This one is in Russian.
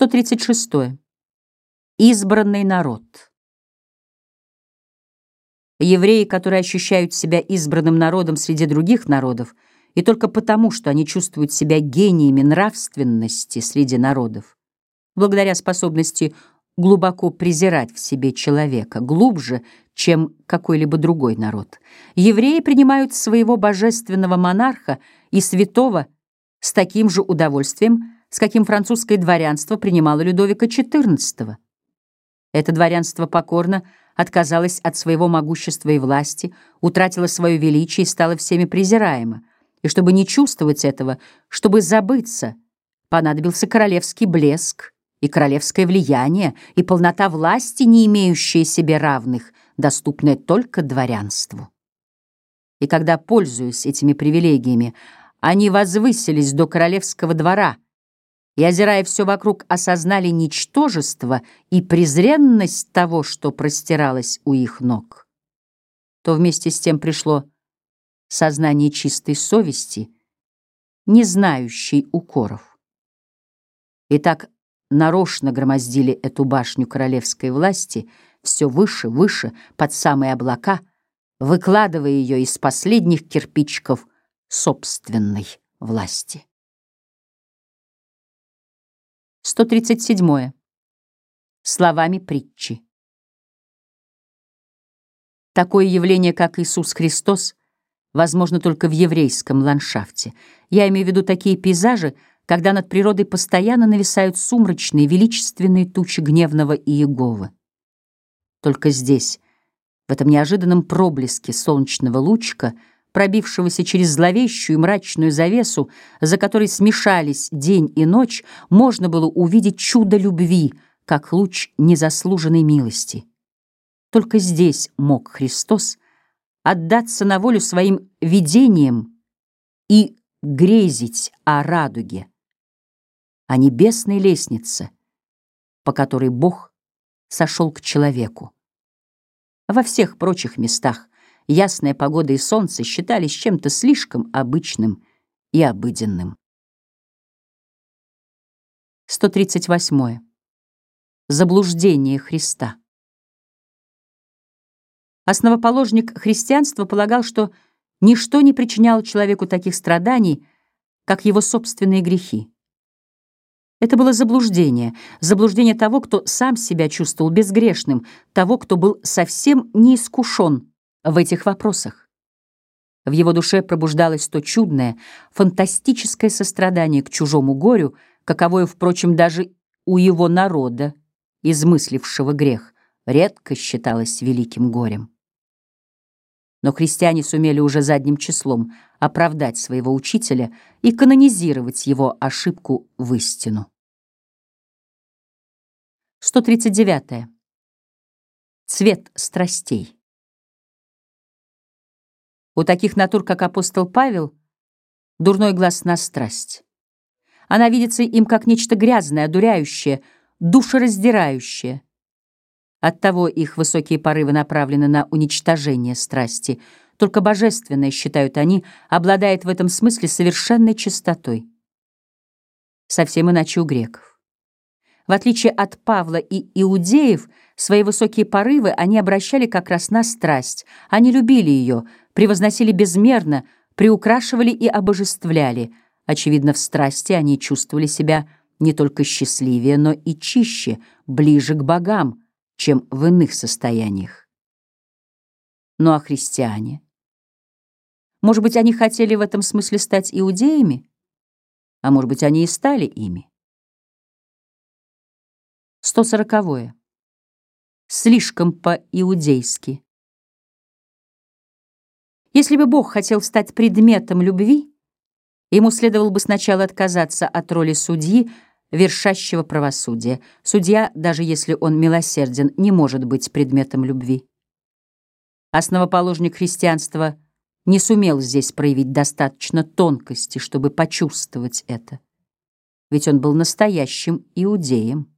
136. Избранный народ. Евреи, которые ощущают себя избранным народом среди других народов, и только потому, что они чувствуют себя гениями нравственности среди народов, благодаря способности глубоко презирать в себе человека, глубже, чем какой-либо другой народ, евреи принимают своего божественного монарха и святого с таким же удовольствием, с каким французское дворянство принимало Людовика XIV. Это дворянство покорно отказалось от своего могущества и власти, утратило свое величие и стало всеми презираемо. И чтобы не чувствовать этого, чтобы забыться, понадобился королевский блеск и королевское влияние, и полнота власти, не имеющая себе равных, доступная только дворянству. И когда, пользуясь этими привилегиями, они возвысились до королевского двора — и, озирая все вокруг, осознали ничтожество и презренность того, что простиралось у их ног, то вместе с тем пришло сознание чистой совести, не знающей укоров. И так нарочно громоздили эту башню королевской власти все выше, выше, под самые облака, выкладывая ее из последних кирпичиков собственной власти. 137. Словами притчи. Такое явление, как Иисус Христос, возможно только в еврейском ландшафте. Я имею в виду такие пейзажи, когда над природой постоянно нависают сумрачные, величественные тучи гневного Иеговы. Только здесь, в этом неожиданном проблеске солнечного лучика, пробившегося через зловещую мрачную завесу, за которой смешались день и ночь, можно было увидеть чудо любви, как луч незаслуженной милости. Только здесь мог Христос отдаться на волю своим видениям и грезить о радуге, о небесной лестнице, по которой Бог сошел к человеку. Во всех прочих местах ясная погода и солнце считались чем-то слишком обычным и обыденным. 138. Заблуждение Христа. Основоположник христианства полагал, что ничто не причиняло человеку таких страданий, как его собственные грехи. Это было заблуждение, заблуждение того, кто сам себя чувствовал безгрешным, того, кто был совсем не искушен в этих вопросах. В его душе пробуждалось то чудное, фантастическое сострадание к чужому горю, каковое, впрочем, даже у его народа, измыслившего грех, редко считалось великим горем. Но христиане сумели уже задним числом оправдать своего учителя и канонизировать его ошибку в истину. 139. Цвет страстей. У таких натур, как апостол Павел, дурной глаз на страсть. Она видится им как нечто грязное, одуряющее, душераздирающее. Оттого их высокие порывы направлены на уничтожение страсти. Только божественное, считают они, обладает в этом смысле совершенной чистотой. Совсем иначе у греков. В отличие от Павла и иудеев, свои высокие порывы они обращали как раз на страсть. Они любили ее, превозносили безмерно, приукрашивали и обожествляли. Очевидно, в страсти они чувствовали себя не только счастливее, но и чище, ближе к богам, чем в иных состояниях. Ну а христиане? Может быть, они хотели в этом смысле стать иудеями? А может быть, они и стали ими? 140. -е. Слишком по-иудейски. Если бы Бог хотел стать предметом любви, ему следовало бы сначала отказаться от роли судьи, вершащего правосудия. Судья, даже если он милосерден, не может быть предметом любви. Основоположник христианства не сумел здесь проявить достаточно тонкости, чтобы почувствовать это. Ведь он был настоящим иудеем.